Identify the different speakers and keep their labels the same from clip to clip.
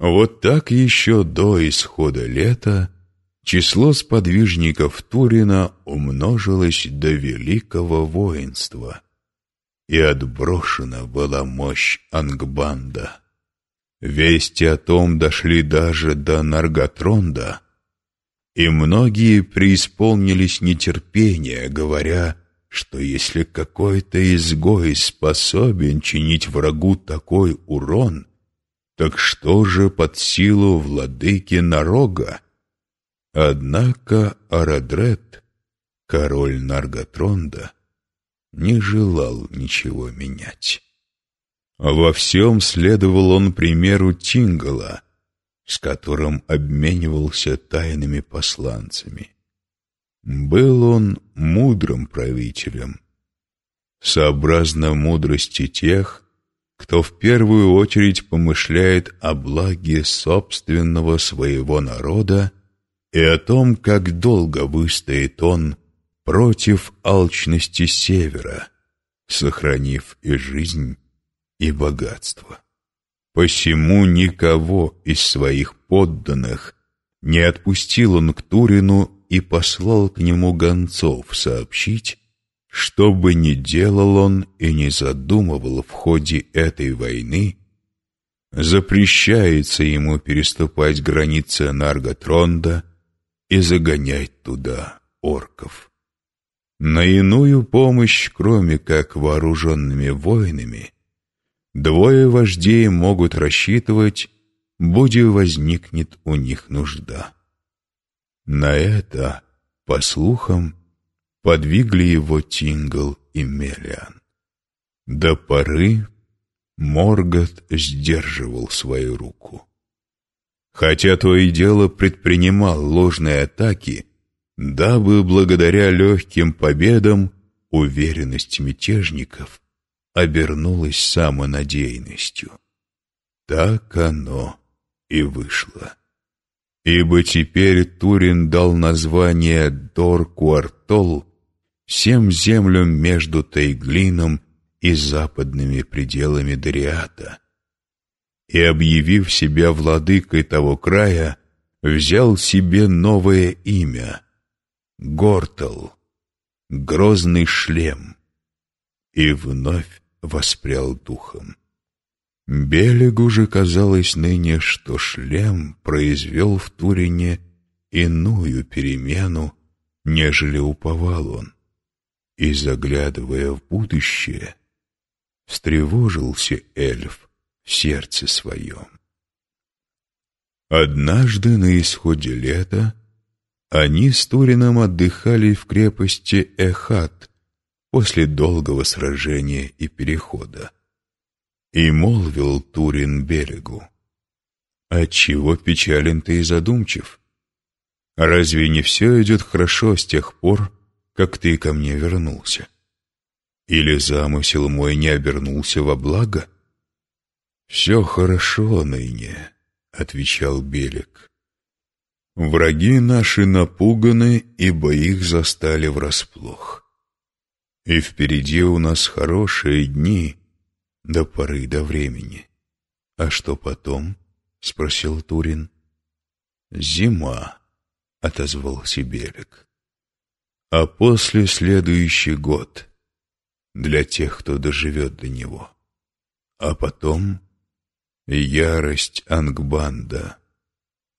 Speaker 1: Вот так еще до исхода лета число сподвижников Турина умножилось до великого воинства, и отброшена была мощь Ангбанда. Вести о том дошли даже до Нарготронда, и многие преисполнились нетерпения, говоря, что если какой-то изгой способен чинить врагу такой урон, так что же под силу владыки Нарога? Однако Арадрет, король Нарготронда, не желал ничего менять. Во всем следовал он примеру Тингала, с которым обменивался тайными посланцами. Был он мудрым правителем, сообразно мудрости тех, кто в первую очередь помышляет о благе собственного своего народа и о том, как долго выстоит он против алчности севера, сохранив и жизнь, и богатство. Посему никого из своих подданных не отпустил он к Турину и послал к нему гонцов сообщить, что бы ни делал он и не задумывал в ходе этой войны, запрещается ему переступать границы Нарготронда и загонять туда орков. На иную помощь, кроме как вооруженными воинами, двое вождей могут рассчитывать, будь возникнет у них нужда. На это, по слухам, подвигли его Тингл и Мелиан. До поры Моргот сдерживал свою руку. Хотя то и дело предпринимал ложные атаки, дабы благодаря легким победам уверенность мятежников обернулась самонадеянностью. Так оно и вышло. Ибо теперь Турин дал название Дор-Куартол всем землям между Тайглином и западными пределами Дариата, и, объявив себя владыкой того края, взял себе новое имя — Гортал, грозный шлем, и вновь воспрял духом. Белегу же казалось ныне, что шлем произвел в Турине иную перемену, нежели уповал он, и, заглядывая в будущее, встревожился эльф в сердце своем. Однажды на исходе лета они с Турином отдыхали в крепости Эхат после долгого сражения и перехода. И молвил Турин берегу, «Отчего печален ты и задумчив? Разве не все идет хорошо с тех пор, как ты ко мне вернулся? Или замысел мой не обернулся во благо?» «Все хорошо ныне», — отвечал Белик. «Враги наши напуганы, ибо их застали врасплох. И впереди у нас хорошие дни, до поры до времени. А что потом? спросил Турин. Зима, отозвался Белик. А после следующий год для тех, кто доживет до него. А потом ярость Ангбанда.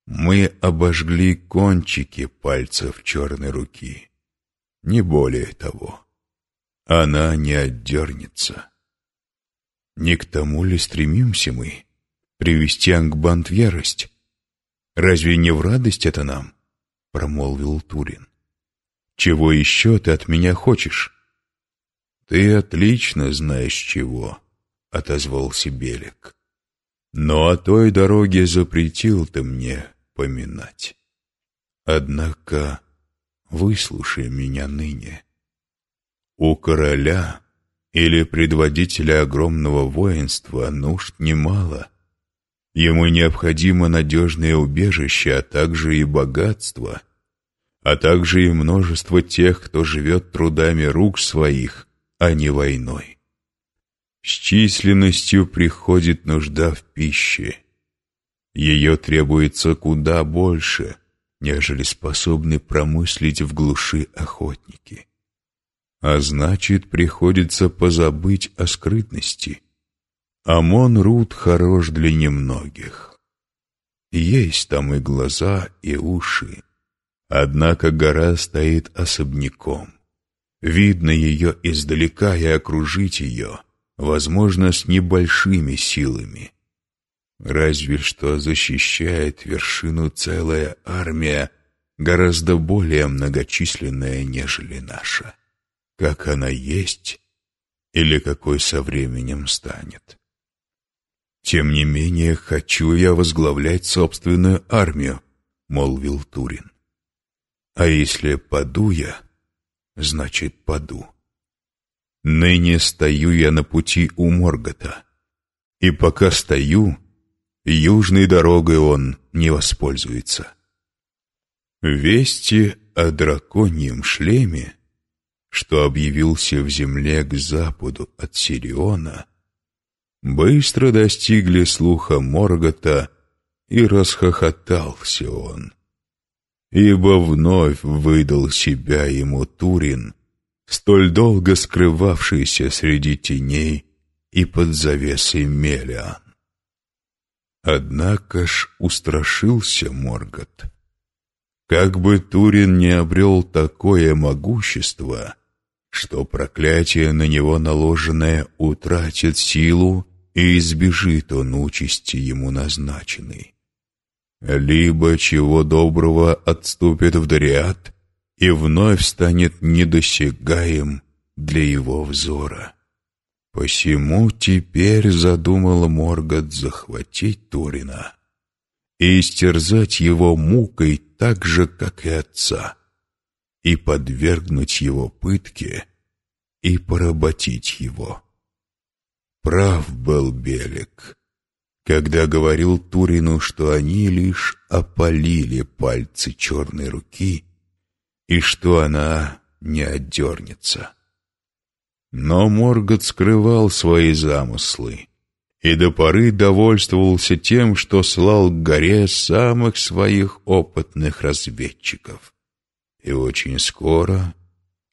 Speaker 1: Мы обожгли кончики пальцев черной руки. Не более того. Она не отдернется. Не к тому ли стремимся мы, привести Ангбанд в ярость? Разве не в радость это нам? — промолвил Турин. Чего еще ты от меня хочешь? Ты отлично знаешь чего, — отозвался Белик. Но о той дороге запретил ты мне поминать. Однако выслушай меня ныне. У короля или предводителя огромного воинства нужд немало. Ему необходимо надежное убежище, а также и богатство, а также и множество тех, кто живет трудами рук своих, а не войной. С численностью приходит нужда в пище. Ее требуется куда больше, нежели способны промыслить в глуши охотники. А значит, приходится позабыть о скрытности. Амон Рут хорош для немногих. Есть там и глаза, и уши. Однако гора стоит особняком. Видно ее издалека и окружить ее, возможно, с небольшими силами. Разве что защищает вершину целая армия, гораздо более многочисленная, нежели наша. Как она есть или какой со временем станет. «Тем не менее, хочу я возглавлять собственную армию», — молвил Турин. «А если паду я, значит, паду. Ныне стою я на пути у Моргота, и пока стою, южной дорогой он не воспользуется. Вести о драконьем шлеме, что объявился в земле к западу от Сириона, быстро достигли слуха Моргота, и расхохотался он. Ибо вновь выдал себя ему Турин, столь долго скрывавшийся среди теней и под завесой Мелиан. Однако ж устрашился Моргот. Как бы Турин не обрел такое могущество, что проклятие на него наложенное утратит силу и избежит он участи ему назначенной. Либо, чего доброго, отступит в Дариат и вновь станет недосягаем для его взора. Посему теперь задумала Моргот захватить Турина и истерзать его мукой так же, как и отца, и подвергнуть его пытке и поработить его. Прав был Белик, когда говорил Турину, что они лишь опалили пальцы черной руки и что она не отдернется. Но Моргот скрывал свои замыслы и до поры довольствовался тем, что слал к горе самых своих опытных разведчиков. И очень скоро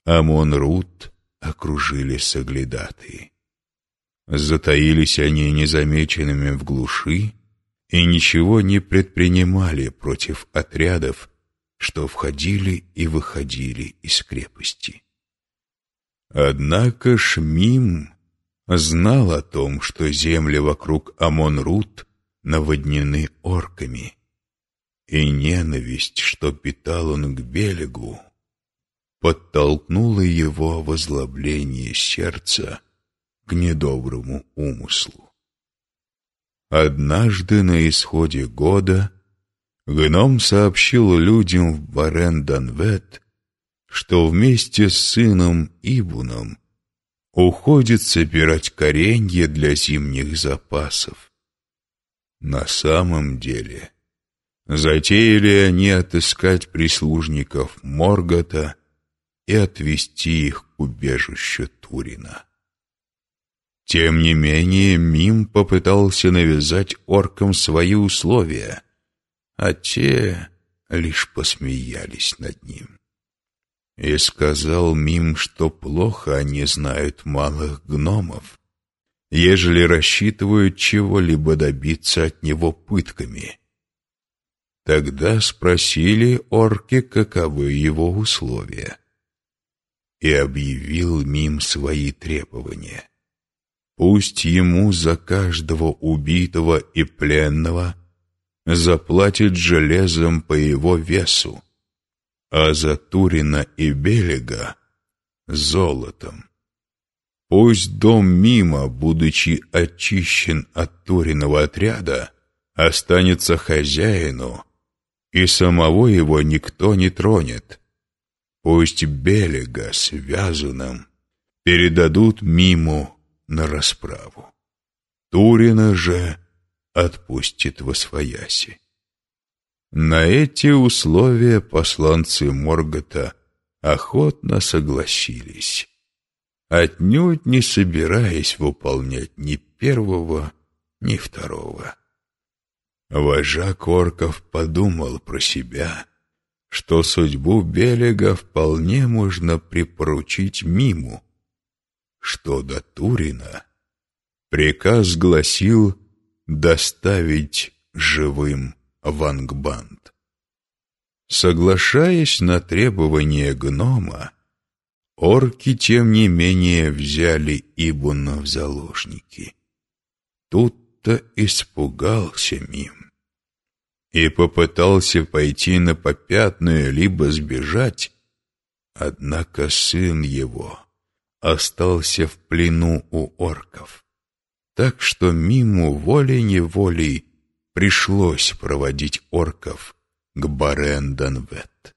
Speaker 1: Амон-Рут окружили соглядатые. Затаились они незамеченными в глуши и ничего не предпринимали против отрядов, что входили и выходили из крепости. Однако Шмим знал о том, что земли вокруг Амон-Рут наводнены орками, и ненависть, что питал он к Белегу, подтолкнула его в озлобление сердца к недоброму умыслу. Однажды на исходе года гном сообщил людям в Барен-Данвет, что вместе с сыном Ибуном уходит собирать коренье для зимних запасов. На самом деле, затеяли они отыскать прислужников Моргота и отвести их к убежищу Турина. Тем не менее, Мим попытался навязать оркам свои условия, а те лишь посмеялись над ним. И сказал Мим, что плохо они знают малых гномов, ежели рассчитывают чего-либо добиться от него пытками. Тогда спросили орки, каковы его условия. И объявил Мим свои требования. Пусть ему за каждого убитого и пленного заплатит железом по его весу, а за Турина и Белега — золотом. Пусть дом мимо, будучи очищен от Туриного отряда, останется хозяину, и самого его никто не тронет. Пусть Белега связанным передадут миму на расправу. Турина же отпустит во свояси. На эти условия посланцы Моргота охотно согласились, отнюдь не собираясь выполнять ни первого, ни второго. Вожак орков подумал про себя, что судьбу Белега вполне можно припоручить Миму. Что до Турина, приказ гласил доставить живым в. Соглашаясь на требования гнома, орки, тем не менее, взяли Ибуна в заложники. Тут-то испугался Мим и попытался пойти на попятную, либо сбежать, однако сын его остался в плену у орков, так что Миму волей-неволей пришлось проводить орков к Баренданвет.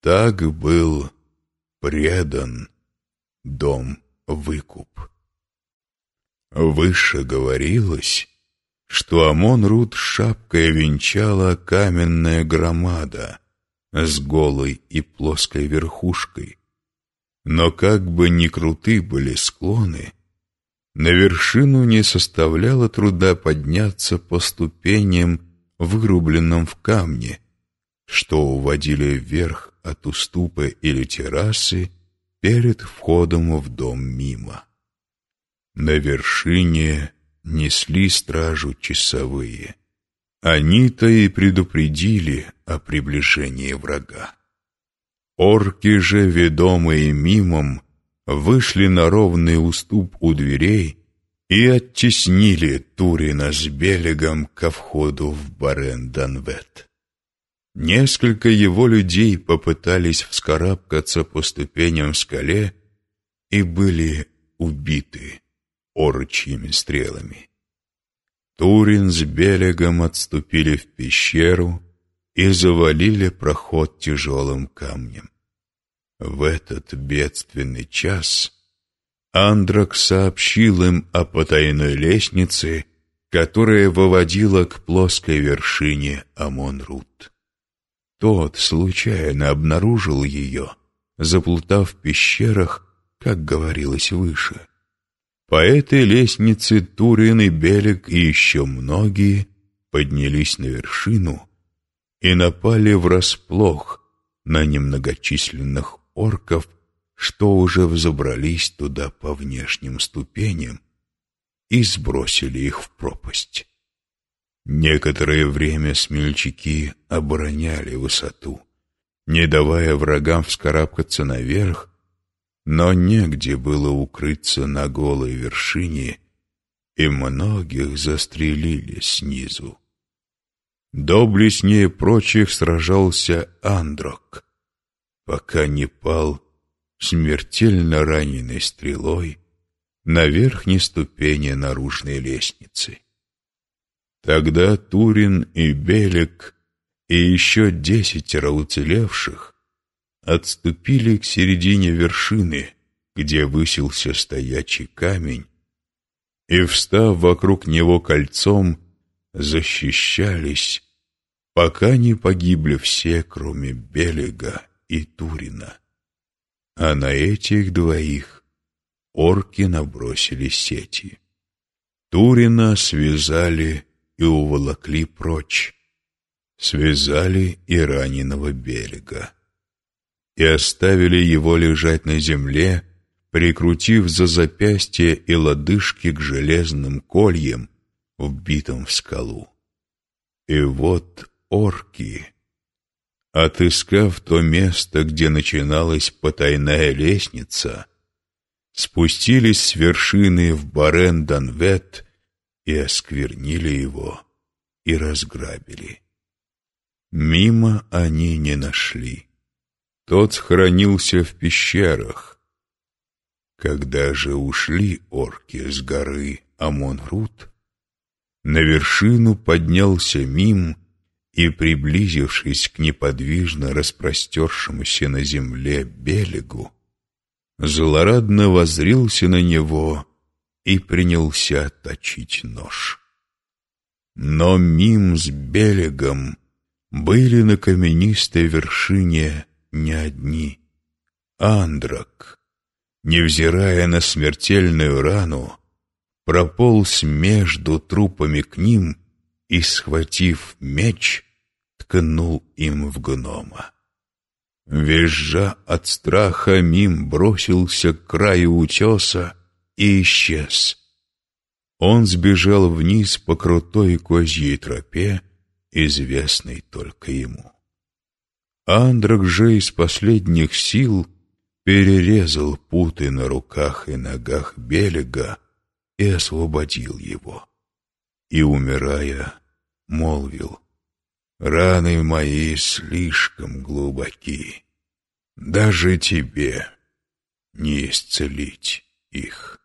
Speaker 1: Так был предан дом выкуп. Выше говорилось, что Амон-Рут шапкой венчала каменная громада с голой и плоской верхушкой. Но как бы ни круты были склоны, на вершину не составляло труда подняться по ступеням, вырубленным в камне, что уводили вверх от уступа или террасы перед входом в дом мимо. На вершине несли стражу часовые. Они-то и предупредили о приближении врага. Орки же, ведомые мимом, вышли на ровный уступ у дверей и оттеснили Турина с Белегом ко входу в Барен-Данвет. Несколько его людей попытались вскарабкаться по ступеням в скале и были убиты орочьими стрелами. Турин с Белегом отступили в пещеру и завалили проход тяжелым камнем. В этот бедственный час Андрак сообщил им о потайной лестнице, которая выводила к плоской вершине Амон-Рут. Тот случайно обнаружил ее, заплутав в пещерах, как говорилось выше. По этой лестнице Турин и Белик и еще многие поднялись на вершину и напали врасплох на немногочисленных орков, что уже взобрались туда по внешним ступеням и сбросили их в пропасть. Некоторое время смельчаки обороняли высоту, не давая врагам вскарабкаться наверх, но негде было укрыться на голой вершине, и многих застрелили снизу. Доблестнее прочих сражался Андрок, пока не пал смертельно раненой стрелой на верхней ступени наружной лестницы. Тогда Турин и Белик и еще десятеро уцелевших отступили к середине вершины, где высился стоячий камень, и, встав вокруг него кольцом, защищались, пока не погибли все, кроме Белега и Турина. А на этих двоих орки набросили сети. Турина связали и уволокли прочь, связали и раненого берега и оставили его лежать на земле, прикрутив за запястье и лодыжки к железным кольям, вбитым в скалу. И вот орки, отыскав то место, где начиналась потайная лестница, спустились с вершины в Барен-Данвет и осквернили его и разграбили. Мимо они не нашли. Тот хранился в пещерах. Когда же ушли орки с горы Амон-Рут, на вершину поднялся Мим и, приблизившись к неподвижно распростершемуся на земле Белегу, злорадно возрился на него и принялся точить нож. Но Мим с Белегом были на каменистой вершине не одни. Андрак, невзирая на смертельную рану, прополз между трупами к ним и, схватив меч, ткнул им в гнома. Визжа от страха, Мим бросился к краю утеса и исчез. Он сбежал вниз по крутой козьей тропе, известной только ему. Андрак же из последних сил перерезал путы на руках и ногах Белега и освободил его. И, умирая, молвил — Раны мои слишком глубоки. Даже тебе не исцелить их.